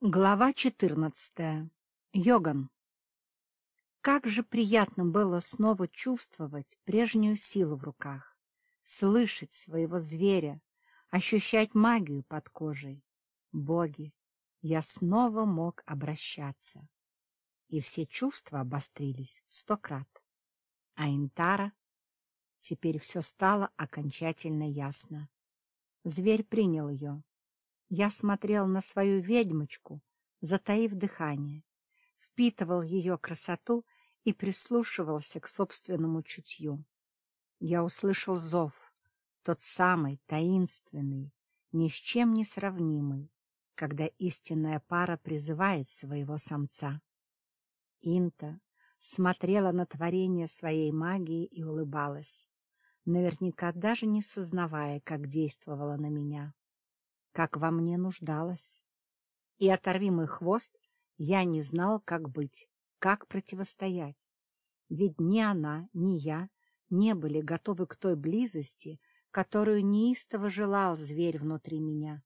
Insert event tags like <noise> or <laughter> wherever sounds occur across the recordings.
Глава четырнадцатая. Йоган. Как же приятно было снова чувствовать прежнюю силу в руках, слышать своего зверя, ощущать магию под кожей. Боги, я снова мог обращаться. И все чувства обострились сто крат. А Интара? Теперь все стало окончательно ясно. Зверь принял ее я смотрел на свою ведьмочку, затаив дыхание, впитывал ее красоту и прислушивался к собственному чутью. Я услышал зов, тот самый таинственный, ни с чем не сравнимый, когда истинная пара призывает своего самца. Инта смотрела на творение своей магии и улыбалась, наверняка даже не сознавая, как действовала на меня как во мне нуждалась. И оторви мой хвост, я не знал, как быть, как противостоять. Ведь ни она, ни я не были готовы к той близости, которую неистово желал зверь внутри меня.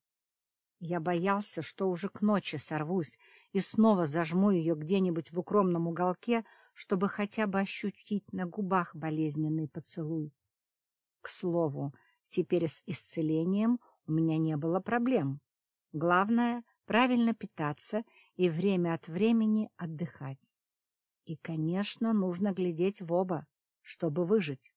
Я боялся, что уже к ночи сорвусь и снова зажму ее где-нибудь в укромном уголке, чтобы хотя бы ощутить на губах болезненный поцелуй. К слову, теперь с исцелением у меня не было проблем. Главное — правильно питаться и время от времени отдыхать. И, конечно, нужно глядеть в оба, чтобы выжить.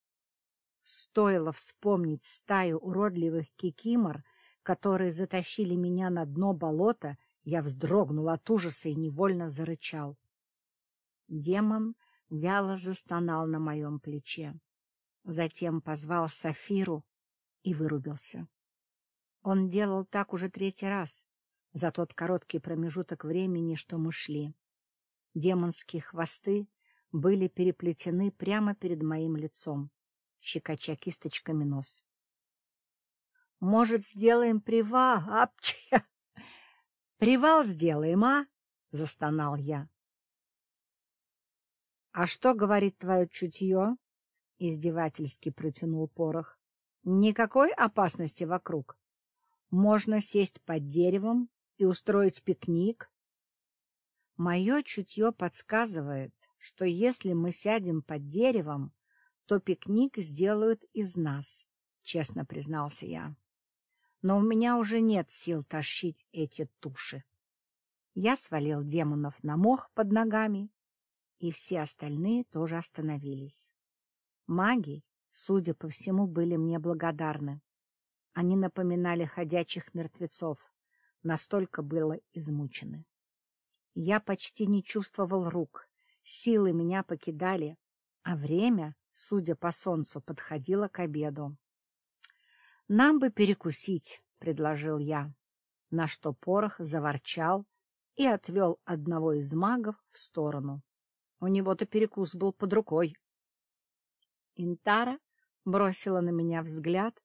Стоило вспомнить стаю уродливых кикимор, которые затащили меня на дно болота, я вздрогнул от ужаса и невольно зарычал. Демон вяло застонал на моем плече. Затем позвал Сафиру и вырубился. Он делал так уже третий раз, за тот короткий промежуток времени, что мы шли. Демонские хвосты были переплетены прямо перед моим лицом, щекоча кисточками нос. — Может, сделаем привал? Апча! <laughs> — Привал сделаем, а? — застонал я. — А что говорит твое чутье? — издевательски протянул порох. — Никакой опасности вокруг. Можно сесть под деревом и устроить пикник. Мое чутье подсказывает, что если мы сядем под деревом, то пикник сделают из нас, — честно признался я. Но у меня уже нет сил тащить эти туши. Я свалил демонов на мох под ногами, и все остальные тоже остановились. Маги, судя по всему, были мне благодарны. Они напоминали ходячих мертвецов, настолько было измучены. Я почти не чувствовал рук, силы меня покидали, а время, судя по солнцу, подходило к обеду. — Нам бы перекусить, — предложил я, на что порох заворчал и отвел одного из магов в сторону. У него-то перекус был под рукой. Интара бросила на меня взгляд,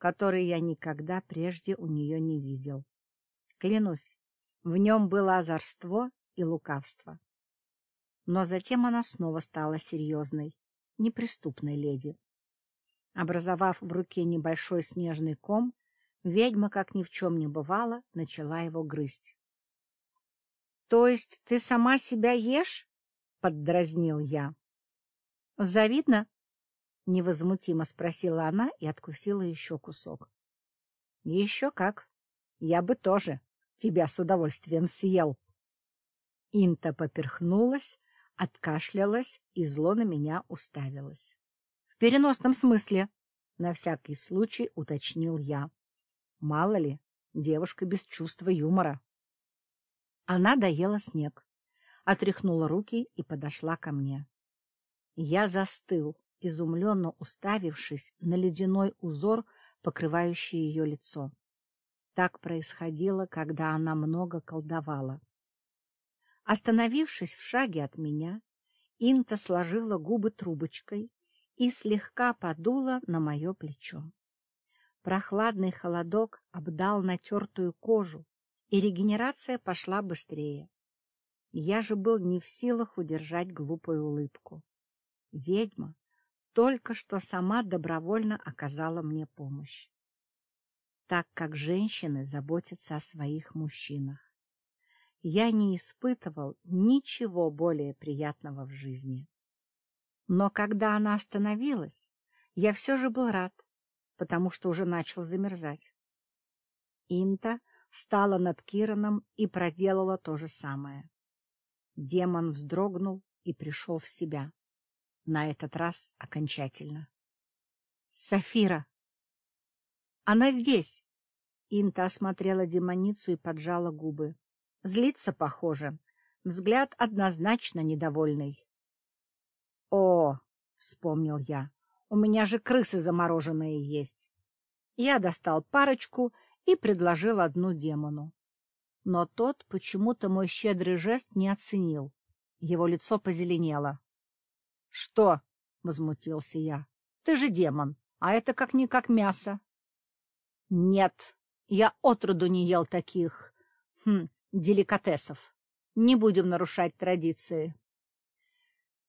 который я никогда прежде у нее не видел. Клянусь, в нем было озорство и лукавство. Но затем она снова стала серьезной, неприступной леди. Образовав в руке небольшой снежный ком, ведьма, как ни в чем не бывало, начала его грызть. — То есть ты сама себя ешь? — поддразнил я. — Завидно, — невозмутимо спросила она и откусила еще кусок. — Еще как. Я бы тоже тебя с удовольствием съел. Инта поперхнулась, откашлялась и зло на меня уставилась. — В переносном смысле, — на всякий случай уточнил я. Мало ли, девушка без чувства юмора. Она доела снег, отряхнула руки и подошла ко мне. Я застыл, изумленно уставившись на ледяной узор, покрывающий ее лицо. Так происходило, когда она много колдовала. Остановившись в шаге от меня, Инта сложила губы трубочкой и слегка подула на мое плечо. Прохладный холодок обдал натертую кожу, и регенерация пошла быстрее. Я же был не в силах удержать глупую улыбку. Ведьма только что сама добровольно оказала мне помощь. Так как женщины заботятся о своих мужчинах. я не испытывал ничего более приятного в жизни. Но когда она остановилась, я все же был рад, потому что уже начал замерзать. Инта встала над Кираном и проделала то же самое. Демон вздрогнул и пришел в себя. На этот раз окончательно. — Сафира! — Она здесь! Инта осмотрела демоницу и поджала губы. Злится, похоже. Взгляд однозначно недовольный. — О, — вспомнил я, — у меня же крысы замороженные есть. Я достал парочку и предложил одну демону. Но тот почему-то мой щедрый жест не оценил. Его лицо позеленело. — Что? — возмутился я. — Ты же демон, а это как-никак мясо. — Нет, я отроду не ел таких хм, деликатесов. Не будем нарушать традиции.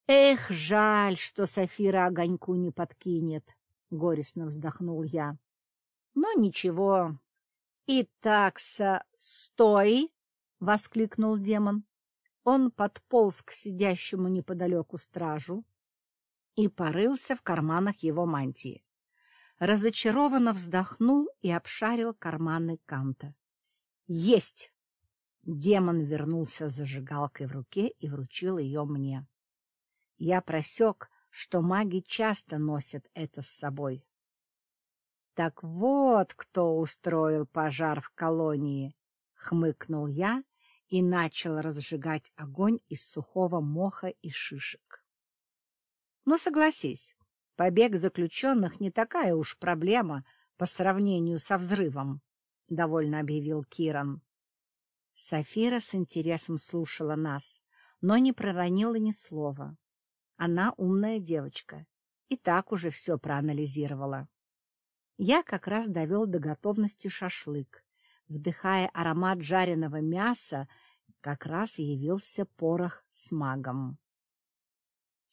Эх, жаль, что Софира огоньку не подкинет, — горестно вздохнул я. Но ничего. Итак, со... Стой! — воскликнул демон. Он подполз к сидящему неподалеку стражу и порылся в карманах его мантии. Разочарованно вздохнул и обшарил карманы Канта. «Есть!» Демон вернулся с зажигалкой в руке и вручил ее мне. Я просек, что маги часто носят это с собой. Так вот, кто устроил пожар в колонии, хмыкнул я и начал разжигать огонь из сухого моха и шишек. Ну, согласись, побег заключенных не такая уж проблема по сравнению со взрывом, — довольно объявил Киран. Софира с интересом слушала нас, но не проронила ни слова. Она умная девочка и так уже все проанализировала. Я как раз довел до готовности шашлык. Вдыхая аромат жареного мяса, как раз явился порох с магом. —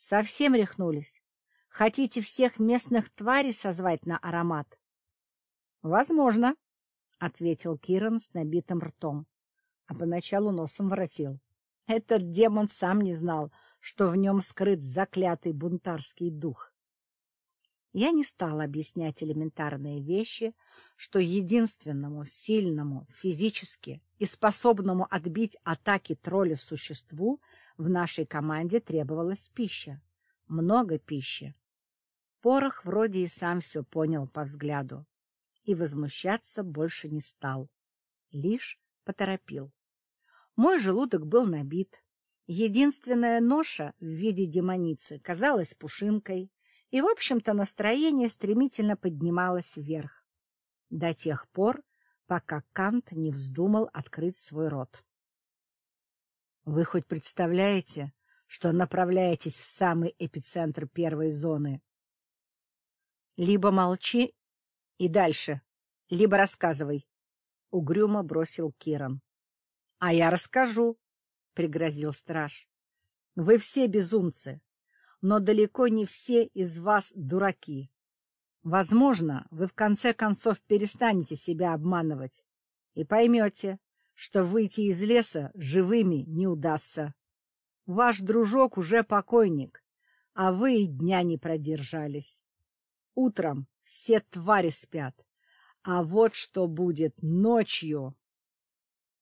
Совсем рехнулись? Хотите всех местных тварей созвать на аромат? — Возможно, — ответил Киран с набитым ртом, а поначалу носом воротил. Этот демон сам не знал, что в нем скрыт заклятый бунтарский дух. Я не стала объяснять элементарные вещи, что единственному сильному физически и способному отбить атаки тролля существу в нашей команде требовалась пища. Много пищи. Порох вроде и сам все понял по взгляду и возмущаться больше не стал, лишь поторопил. Мой желудок был набит, Единственная ноша в виде демоницы казалась пушинкой, и, в общем-то, настроение стремительно поднималось вверх. До тех пор, пока Кант не вздумал открыть свой рот. — Вы хоть представляете, что направляетесь в самый эпицентр первой зоны? — Либо молчи и дальше, либо рассказывай, — угрюмо бросил Киран. — А я расскажу, пригрозил страж. — Вы все безумцы, но далеко не все из вас дураки. Возможно, вы в конце концов перестанете себя обманывать и поймете, что выйти из леса живыми не удастся. Ваш дружок уже покойник, а вы и дня не продержались. Утром все твари спят, а вот что будет ночью.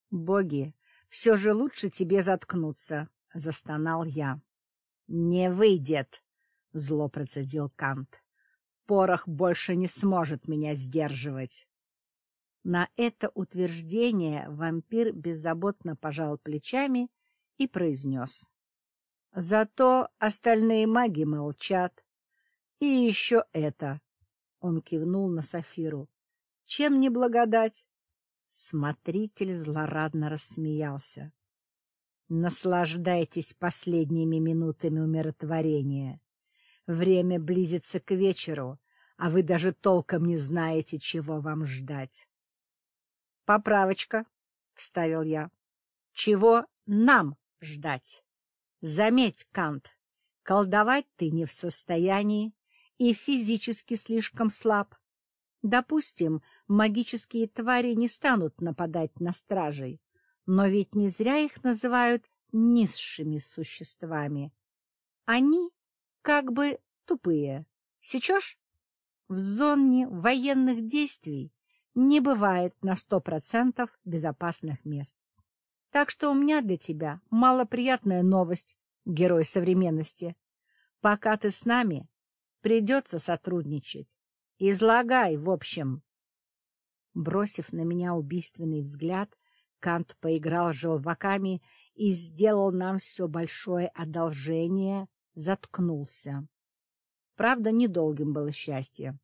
Боги, все же лучше тебе заткнуться, — застонал я. — Не выйдет, — зло процедил Кант. — Порох больше не сможет меня сдерживать. На это утверждение вампир беззаботно пожал плечами и произнес. — Зато остальные маги молчат. И еще это. Он кивнул на Сафиру. — Чем не благодать? Смотритель злорадно рассмеялся. Наслаждайтесь последними минутами умиротворения. Время близится к вечеру, а вы даже толком не знаете, чего вам ждать. — Поправочка, — вставил я. — Чего нам ждать? Заметь, Кант, колдовать ты не в состоянии и физически слишком слаб. Допустим, магические твари не станут нападать на стражей, Но ведь не зря их называют низшими существами. Они как бы тупые. Сечешь? В зоне военных действий не бывает на сто процентов безопасных мест. Так что у меня для тебя малоприятная новость, герой современности. Пока ты с нами, придется сотрудничать. Излагай, в общем. Бросив на меня убийственный взгляд, Кант поиграл желваками и сделал нам все большое одолжение, заткнулся. Правда, недолгим было счастье.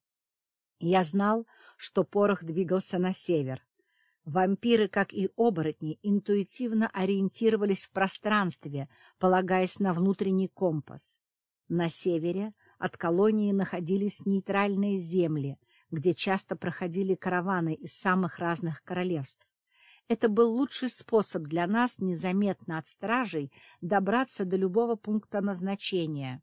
Я знал, что порох двигался на север. Вампиры, как и оборотни, интуитивно ориентировались в пространстве, полагаясь на внутренний компас. На севере от колонии находились нейтральные земли, где часто проходили караваны из самых разных королевств. Это был лучший способ для нас незаметно от стражей добраться до любого пункта назначения.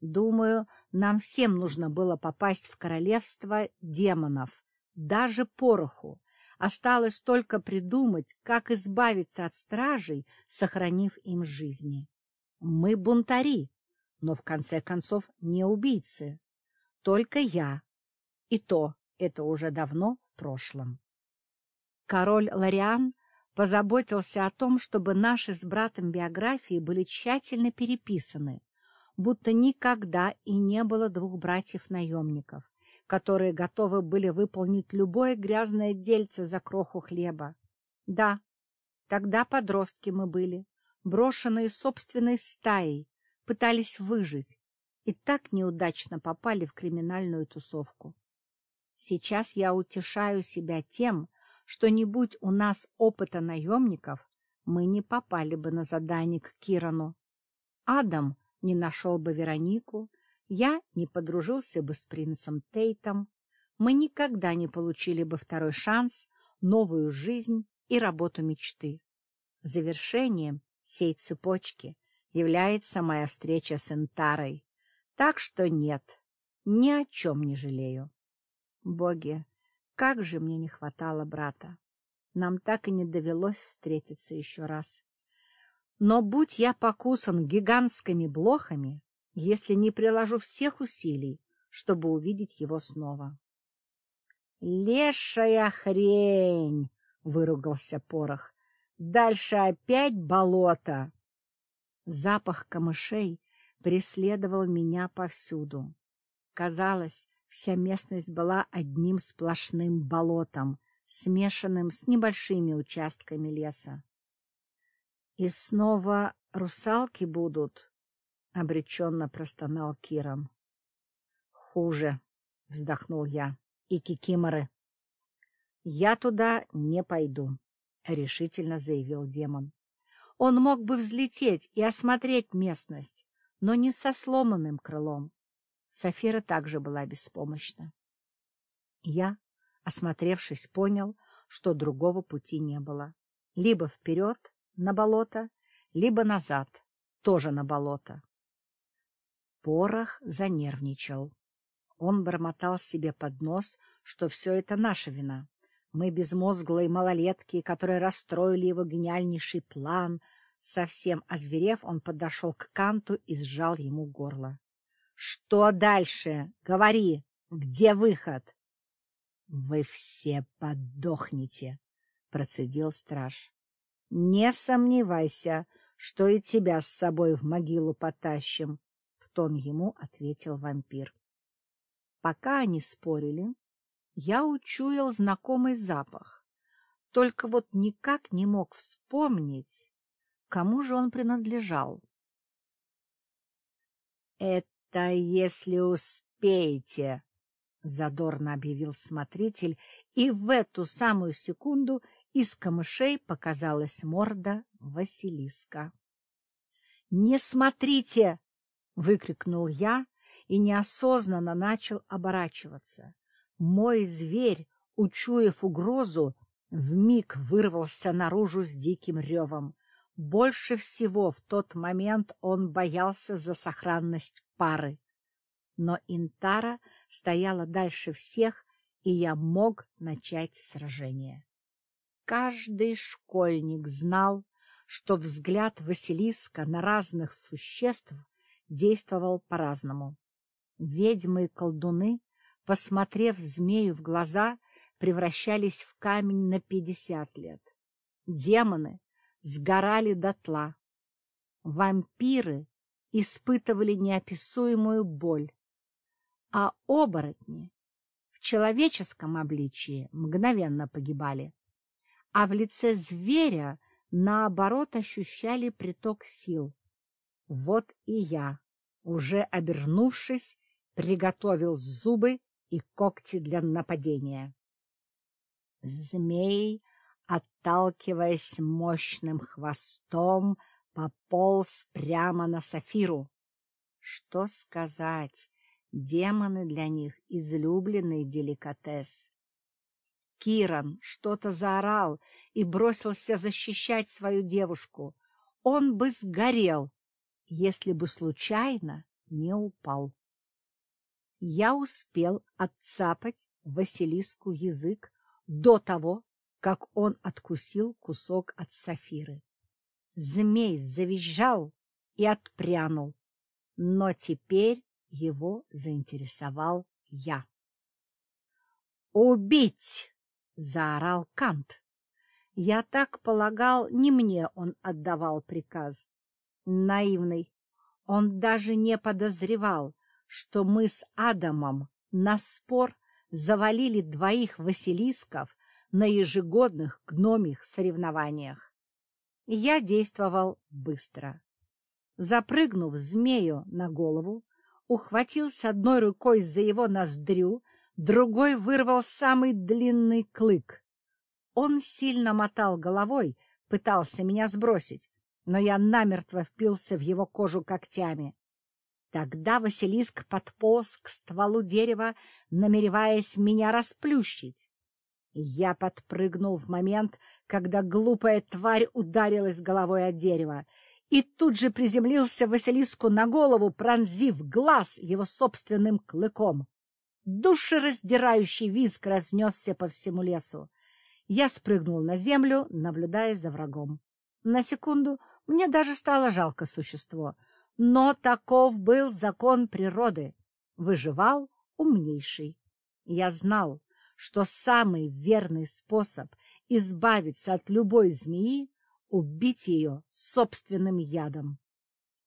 Думаю, нам всем нужно было попасть в королевство демонов, даже пороху. Осталось только придумать, как избавиться от стражей, сохранив им жизни. Мы бунтари, но в конце концов не убийцы. Только я. И то это уже давно в прошлом. Король Лариан позаботился о том, чтобы наши с братом биографии были тщательно переписаны, будто никогда и не было двух братьев-наемников, которые готовы были выполнить любое грязное дельце за кроху хлеба. Да, тогда подростки мы были, брошенные собственной стаей, пытались выжить и так неудачно попали в криминальную тусовку. Сейчас я утешаю себя тем, что не будь у нас опыта наемников, мы не попали бы на задание к Кирану. Адам не нашел бы Веронику, я не подружился бы с принцем Тейтом, мы никогда не получили бы второй шанс, новую жизнь и работу мечты. Завершением сей цепочки является моя встреча с Энтарой, так что нет, ни о чем не жалею. Боги, как же мне не хватало брата! Нам так и не довелось встретиться еще раз. Но будь я покусан гигантскими блохами, если не приложу всех усилий, чтобы увидеть его снова. — Лешая хрень! — выругался порох. — Дальше опять болото! Запах камышей преследовал меня повсюду. Казалось, Вся местность была одним сплошным болотом, смешанным с небольшими участками леса. — И снова русалки будут? — обреченно простонал Киром. — Хуже, — вздохнул я, — и кикиморы. — Я туда не пойду, — решительно заявил демон. Он мог бы взлететь и осмотреть местность, но не со сломанным крылом. Софира также была беспомощна. Я, осмотревшись, понял, что другого пути не было. Либо вперед, на болото, либо назад, тоже на болото. Порох занервничал. Он бормотал себе под нос, что все это наша вина. Мы безмозглые малолетки, которые расстроили его гениальнейший план. Совсем озверев, он подошел к Канту и сжал ему горло. Что дальше? Говори, где выход? — Вы все подохнете, — процедил страж. — Не сомневайся, что и тебя с собой в могилу потащим, — тон ему ответил вампир. Пока они спорили, я учуял знакомый запах, только вот никак не мог вспомнить, кому же он принадлежал. — Это «Да если успеете!» — задорно объявил смотритель, и в эту самую секунду из камышей показалась морда Василиска. «Не смотрите!» — выкрикнул я и неосознанно начал оборачиваться. Мой зверь, учуяв угрозу, вмиг вырвался наружу с диким ревом. Больше всего в тот момент он боялся за сохранность пары. Но Интара стояла дальше всех, и я мог начать сражение. каждый школьник знал, что взгляд Василиска на разных существ действовал по-разному. Ведьмы и колдуны, посмотрев змею в глаза, превращались в камень на пятьдесят лет. Демоны сгорали дотла. Вампиры испытывали неописуемую боль, а оборотни в человеческом обличии мгновенно погибали, а в лице зверя, наоборот, ощущали приток сил. Вот и я, уже обернувшись, приготовил зубы и когти для нападения. Змей, отталкиваясь мощным хвостом, пополз прямо на Сафиру. Что сказать, демоны для них излюбленный деликатес. Киран что-то заорал и бросился защищать свою девушку. Он бы сгорел, если бы случайно не упал. Я успел отцапать Василиску язык до того, как он откусил кусок от сафиры. Змей завизжал и отпрянул, но теперь его заинтересовал я. «Убить!» — заорал Кант. Я так полагал, не мне он отдавал приказ. Наивный. Он даже не подозревал, что мы с Адамом на спор завалили двоих Василисков на ежегодных гномих соревнованиях. Я действовал быстро. Запрыгнув змею на голову, ухватился одной рукой за его ноздрю, другой вырвал самый длинный клык. Он сильно мотал головой, пытался меня сбросить, но я намертво впился в его кожу когтями. Тогда Василиск подполз к стволу дерева, намереваясь меня расплющить. Я подпрыгнул в момент, когда глупая тварь ударилась головой от дерева, и тут же приземлился Василиску на голову, пронзив глаз его собственным клыком. Душераздирающий визг разнесся по всему лесу. Я спрыгнул на землю, наблюдая за врагом. На секунду мне даже стало жалко существо — но таков был закон природы. Выживал умнейший. Я знал, что самый верный способ избавиться от любой змеи — убить ее собственным ядом.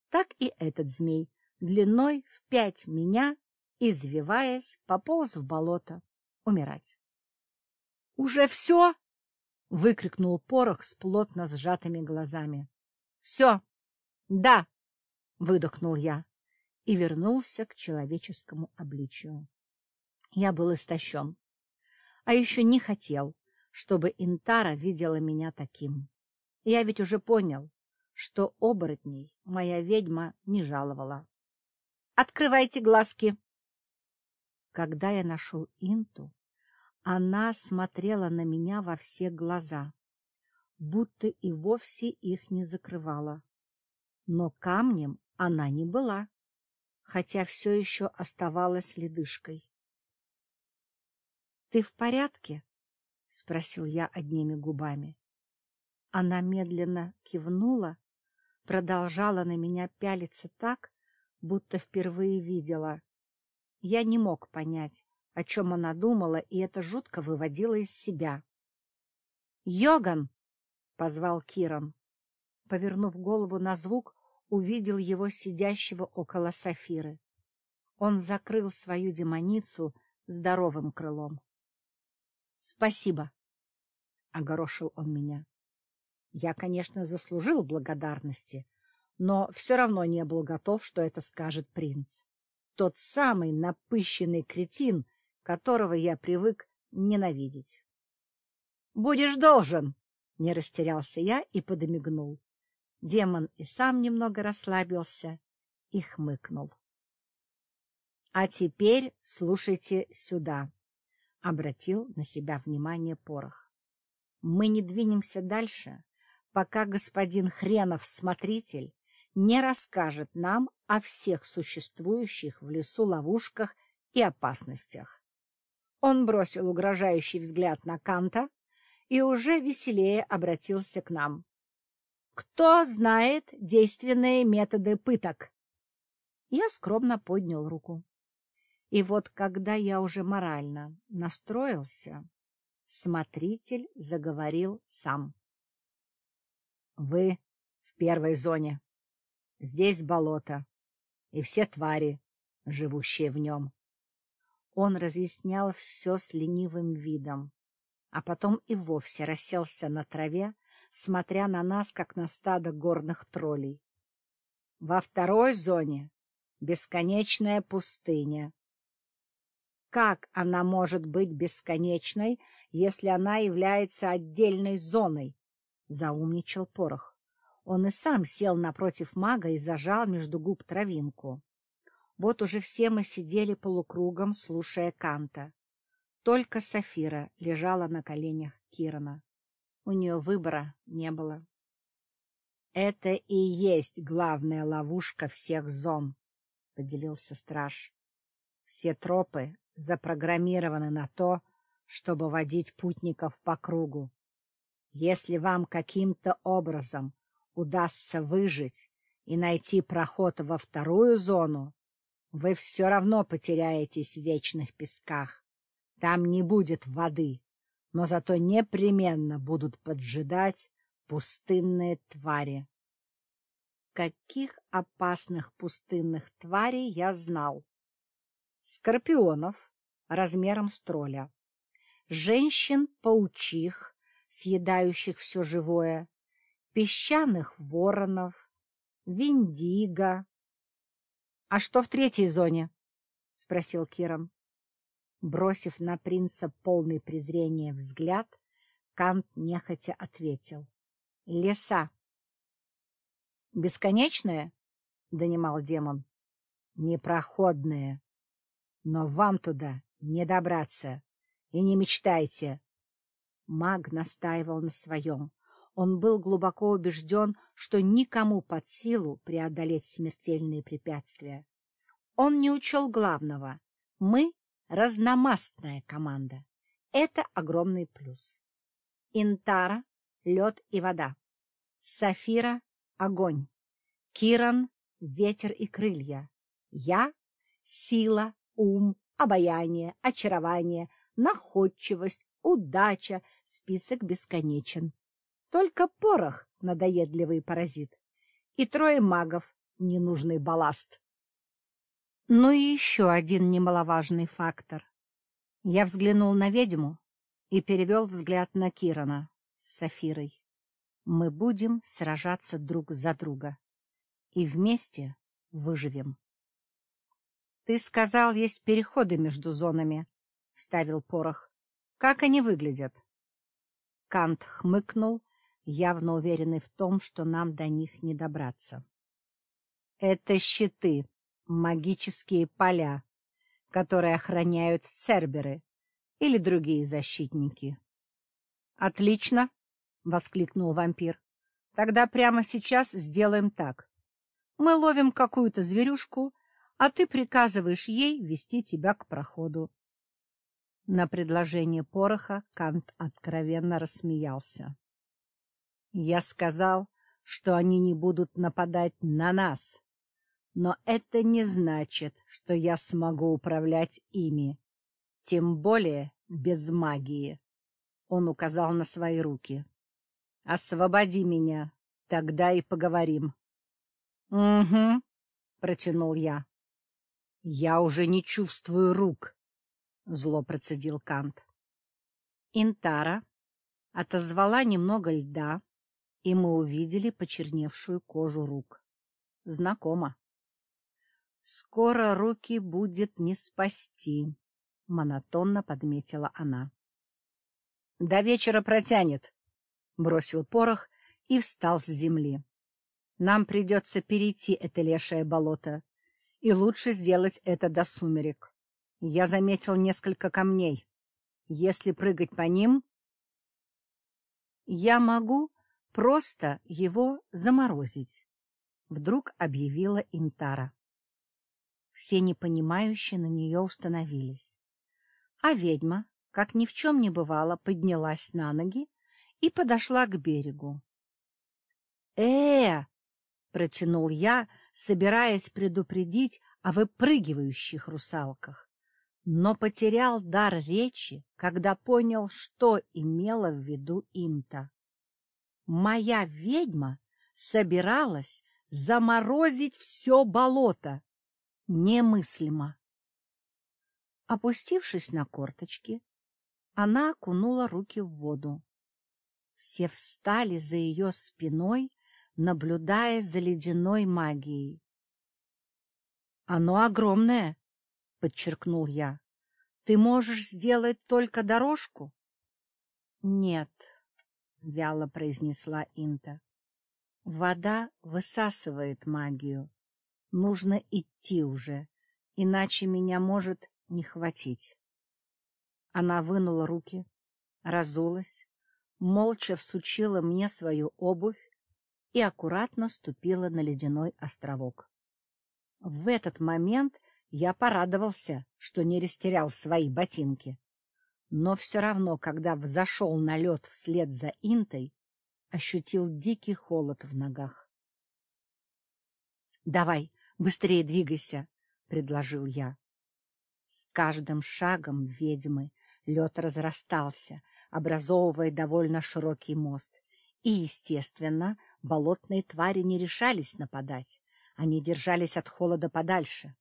Так и этот змей, длиной в пять меня, извиваясь, пополз в болото умирать. — Уже все? — выкрикнул порох с плотно сжатыми глазами. — Все. Да, — выдохнул я и вернулся к человеческому обличию. Я был истощен, а еще не хотел, чтобы Интара видела меня таким. Я ведь уже понял, что оборотней моя ведьма не жаловала. «Открывайте глазки!» Когда я нашел Инту, она смотрела на меня во все глаза, будто и вовсе их не закрывала. Но камнем она не была, хотя все еще оставалась ледышкой. — Ты в порядке? — спросил я одними губами. Она медленно кивнула, продолжала на меня пялиться так, будто впервые видела. Я не мог понять, о чем она думала, и это жутко выводило из себя. — Йоган! — позвал Киран. Повернув голову на звук, увидел его сидящего около Сафиры. Он закрыл свою демоницу здоровым крылом. — Спасибо, — огорошил он меня. Я, конечно, заслужил благодарности, но все равно не был готов, что это скажет принц. Тот самый напыщенный кретин, которого я привык ненавидеть. — Будешь должен! — не растерялся я и подмигнул. Демон и сам немного расслабился и хмыкнул. — А теперь слушайте сюда, — обратил на себя внимание Порох. — Мы не двинемся дальше, пока господин Хренов-смотритель не расскажет нам о всех существующих в лесу ловушках и опасностях. Он бросил угрожающий взгляд на Канта, и уже веселее обратился к нам. «Кто знает действенные методы пыток?» Я скромно поднял руку. И вот когда я уже морально настроился, смотритель заговорил сам. — Вы в первой зоне. Здесь болото и все твари, живущие в нем. Он разъяснял все с ленивым видом, а потом и вовсе расселся на траве, смотря на нас, как на стадо горных троллей. Во второй зоне бесконечная пустыня. Как она может быть бесконечной, если она является отдельной зоной? Заумничал Порох. Он и сам сел напротив мага и зажал между губ травинку. Вот уже все мы сидели полукругом, слушая Канта. Только Сафира лежала на коленях Кирана. У нее выбора не было. Это и есть главная ловушка всех зон, поделился страж. Все тропы запрограммированы на то, чтобы водить путников по кругу. Если вам каким-то образом удастся выжить и найти проход во вторую зону, вы все равно потеряетесь в вечных песках. Там не будет воды, но зато непременно будут поджидать пустынные твари. Каких опасных пустынных тварей я знал? Скорпионов размером с тролля, женщин-паучих, съедающих все живое, песчаных воронов, виндиго. — А что в третьей зоне? — спросил Киран. Бросив на принца полный презрения взгляд, Кант нехотя ответил. — Леса. — Бесконечные? — донимал демон. — Непроходные. Но вам туда не добраться. И не мечтайте. Маг настаивал на своем. Он был глубоко убежден, что никому под силу преодолеть смертельные препятствия. Он не учел главного. Мы — разномастная команда. Это огромный плюс. Интара — лед и вода. Сафира — огонь. Киран — ветер и крылья. Я — сила, ум, обаяние, очарование, находчивость, удача. Список бесконечен. Только порох — надоедливый паразит. И трое магов — ненужный балласт. Ну и еще один немаловажный фактор. Я взглянул на ведьму и перевел взгляд на Кирана с Сафирой. Мы будем сражаться друг за друга. И вместе выживем. — Ты сказал, есть переходы между зонами, — вставил Порох. — Как они выглядят? Кант хмыкнул, явно уверенный в том, что нам до них не добраться. — Это щиты, магические поля, которые охраняют церберы или другие защитники. — Отлично! — воскликнул вампир. — Тогда прямо сейчас сделаем так. Мы ловим какую-то зверюшку, а ты приказываешь ей вести тебя к проходу. На предложение пороха Кант откровенно рассмеялся. — Я сказал, что они не будут нападать на нас, но это не значит, что я смогу управлять ими, тем более без магии. Он указал на свои руки. — Освободи меня, тогда и поговорим. — Угу, — протянул я. — Я уже не чувствую рук, — зло процедил Кант. Интара отозвала немного льда, и мы увидели почерневшую кожу рук. Знакомо. «Скоро руки будет не спасти», — монотонно подметила она. «До вечера протянет», — бросил порох и встал с земли. «Нам придется перейти это лешее болото, и лучше сделать это до сумерек. Я заметил несколько камней. Если прыгать по ним...» «Я могу просто его заморозить», — вдруг объявила Интара. Все непонимающие на нее установились. А ведьма, как ни в чем не бывало, поднялась на ноги, и подошла к берегу. э протянул я, собираясь предупредить о выпрыгивающих русалках, но потерял дар речи, когда понял, что имела в виду Инта. Моя ведьма собиралась заморозить все болото. Немыслимо. Опустившись на корточки, она окунула руки в воду. Все встали за ее спиной, наблюдая за ледяной магией. — Оно огромное, — подчеркнул я. — Ты можешь сделать только дорожку? — Нет, — вяло произнесла Инта. — Вода высасывает магию. Нужно идти уже, иначе меня может не хватить. Она вынула руки, разулась, молча всучила мне свою обувь и аккуратно ступила на ледяной островок. В этот момент я порадовался, что не растерял свои ботинки. Но все равно, когда взошел на лед вслед за Интой, ощутил дикий холод в ногах. — Давай, быстрее двигайся, — предложил я. С каждым шагом ведьмы лед разрастался, образовывая довольно широкий мост. И, естественно, болотные твари не решались нападать. Они держались от холода подальше.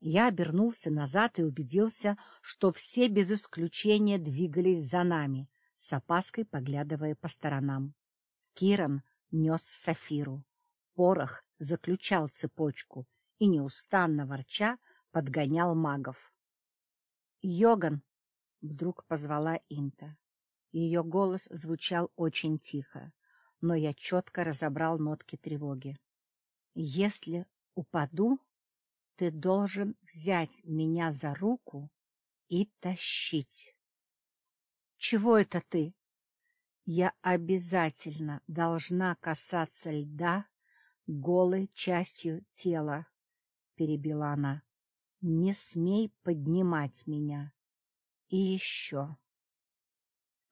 Я обернулся назад и убедился, что все без исключения двигались за нами, с опаской поглядывая по сторонам. Киран нес Сафиру. Порох заключал цепочку и, неустанно ворча, подгонял магов. — Йоган! — вдруг позвала Инта. Ее голос звучал очень тихо, но я четко разобрал нотки тревоги. — Если упаду, ты должен взять меня за руку и тащить. — Чего это ты? Я обязательно должна касаться льда голой частью тела, — перебила она. — Не смей поднимать меня. И еще.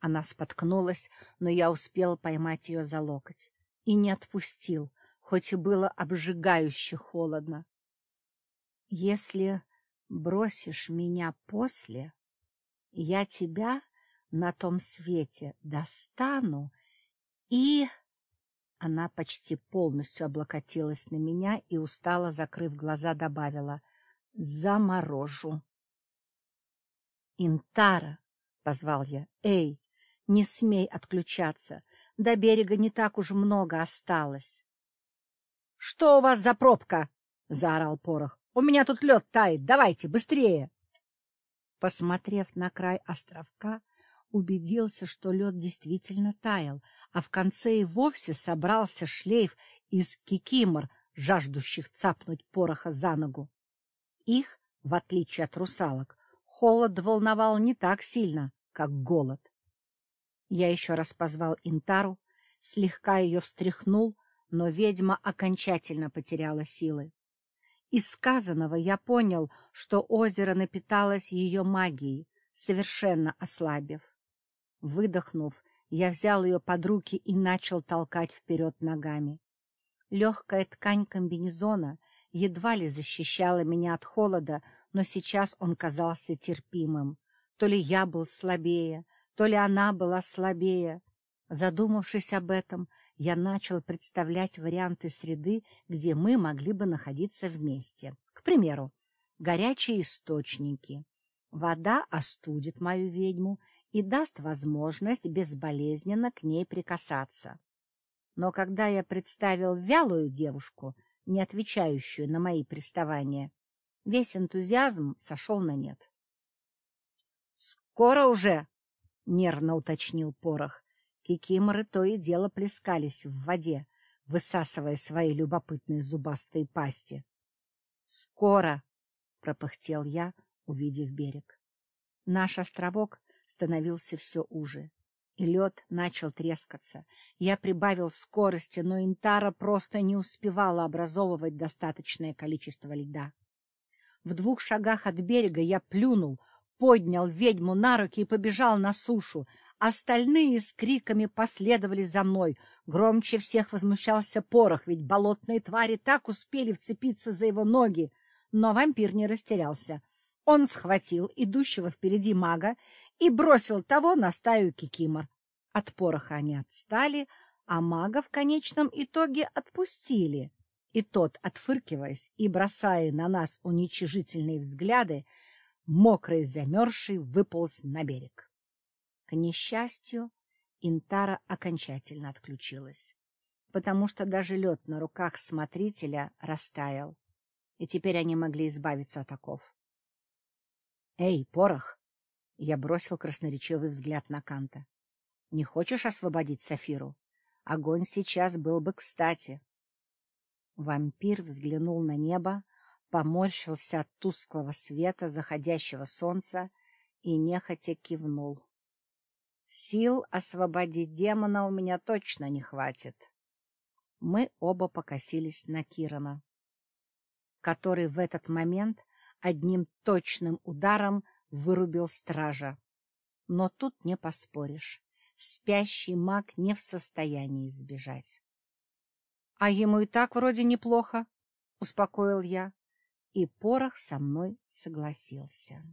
Она споткнулась, но я успел поймать ее за локоть и не отпустил, хоть и было обжигающе холодно. Если бросишь меня после, я тебя на том свете достану и... Она почти полностью облокотилась на меня и, устало закрыв глаза, добавила «Заморожу». «Интара!» — позвал я. «Эй, не смей отключаться! До берега не так уж много осталось!» «Что у вас за пробка?» — заорал Порох. У меня тут лед тает. Давайте, быстрее!» Посмотрев на край островка, убедился, что лед действительно таял, а в конце и вовсе собрался шлейф из кикимор, жаждущих цапнуть пороха за ногу. Их, в отличие от русалок, холод волновал не так сильно, как голод. Я еще раз позвал Интару, слегка ее встряхнул, но ведьма окончательно потеряла силы. Из сказанного я понял, что озеро напиталось ее магией, совершенно ослабив. Выдохнув, я взял ее под руки и начал толкать вперед ногами. Легкая ткань комбинезона едва ли защищала меня от холода, но сейчас он казался терпимым. То ли я был слабее, то ли она была слабее. Задумавшись об этом, я начал представлять варианты среды, где мы могли бы находиться вместе. К примеру, горячие источники. Вода остудит мою ведьму и даст возможность безболезненно к ней прикасаться. Но когда я представил вялую девушку, не отвечающую на мои приставания, весь энтузиазм сошел на нет. — Скоро уже? — нервно уточнил Порох. Кикиморы то и дело плескались в воде, высасывая свои любопытные зубастые пасти. — Скоро! — пропыхтел я, увидев берег. Наш островок становился все уже, и лед начал трескаться. Я прибавил скорости, но Интара просто не успевала образовывать достаточное количество льда. В двух шагах от берега я плюнул, поднял ведьму на руки и побежал на сушу, Остальные с криками последовали за мной. Громче всех возмущался порох, ведь болотные твари так успели вцепиться за его ноги. Но вампир не растерялся. Он схватил идущего впереди мага и бросил того на стаю кикимор. От пороха они отстали, а мага в конечном итоге отпустили. И тот, отфыркиваясь и бросая на нас уничижительные взгляды, мокрый замерзший выполз на берег. К несчастью, Интара окончательно отключилась, потому что даже лед на руках смотрителя растаял, и теперь они могли избавиться от оков. — Эй, порох! — я бросил красноречивый взгляд на Канта. — Не хочешь освободить Сафиру? Огонь сейчас был бы кстати. Вампир взглянул на небо, поморщился от тусклого света заходящего солнца и нехотя кивнул. Сил освободить демона у меня точно не хватит. Мы оба покосились на Кирана, который в этот момент одним точным ударом вырубил стража. Но тут не поспоришь. Спящий маг не в состоянии сбежать. — А ему и так вроде неплохо, — успокоил я, и Порох со мной согласился.